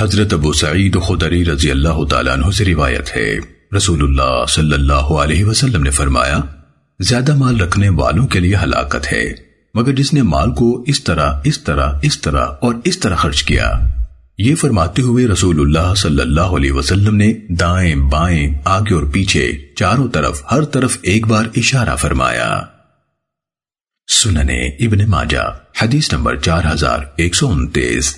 حضرت ابو سعید خدری رضی اللہ تعالیٰ عنہ سے روایت ہے۔ رسول اللہ صلی اللہ علیہ وسلم نے فرمایا، زیادہ مال رکھنے والوں کے لیے ہلاکت ہے، مگر جس نے مال کو اس طرح اس طرح اس طرح اور اس طرح خرچ کیا۔ یہ فرماتے ہوئے رسول اللہ صلی اللہ علیہ وسلم نے دائیں بائیں، آگے اور پیچھے، چاروں طرف، ہر طرف ایک بار اشارہ فرمایا۔ سننے ابن ماجہ، حدیث نمبر چار ہزار ایک سو انتیس۔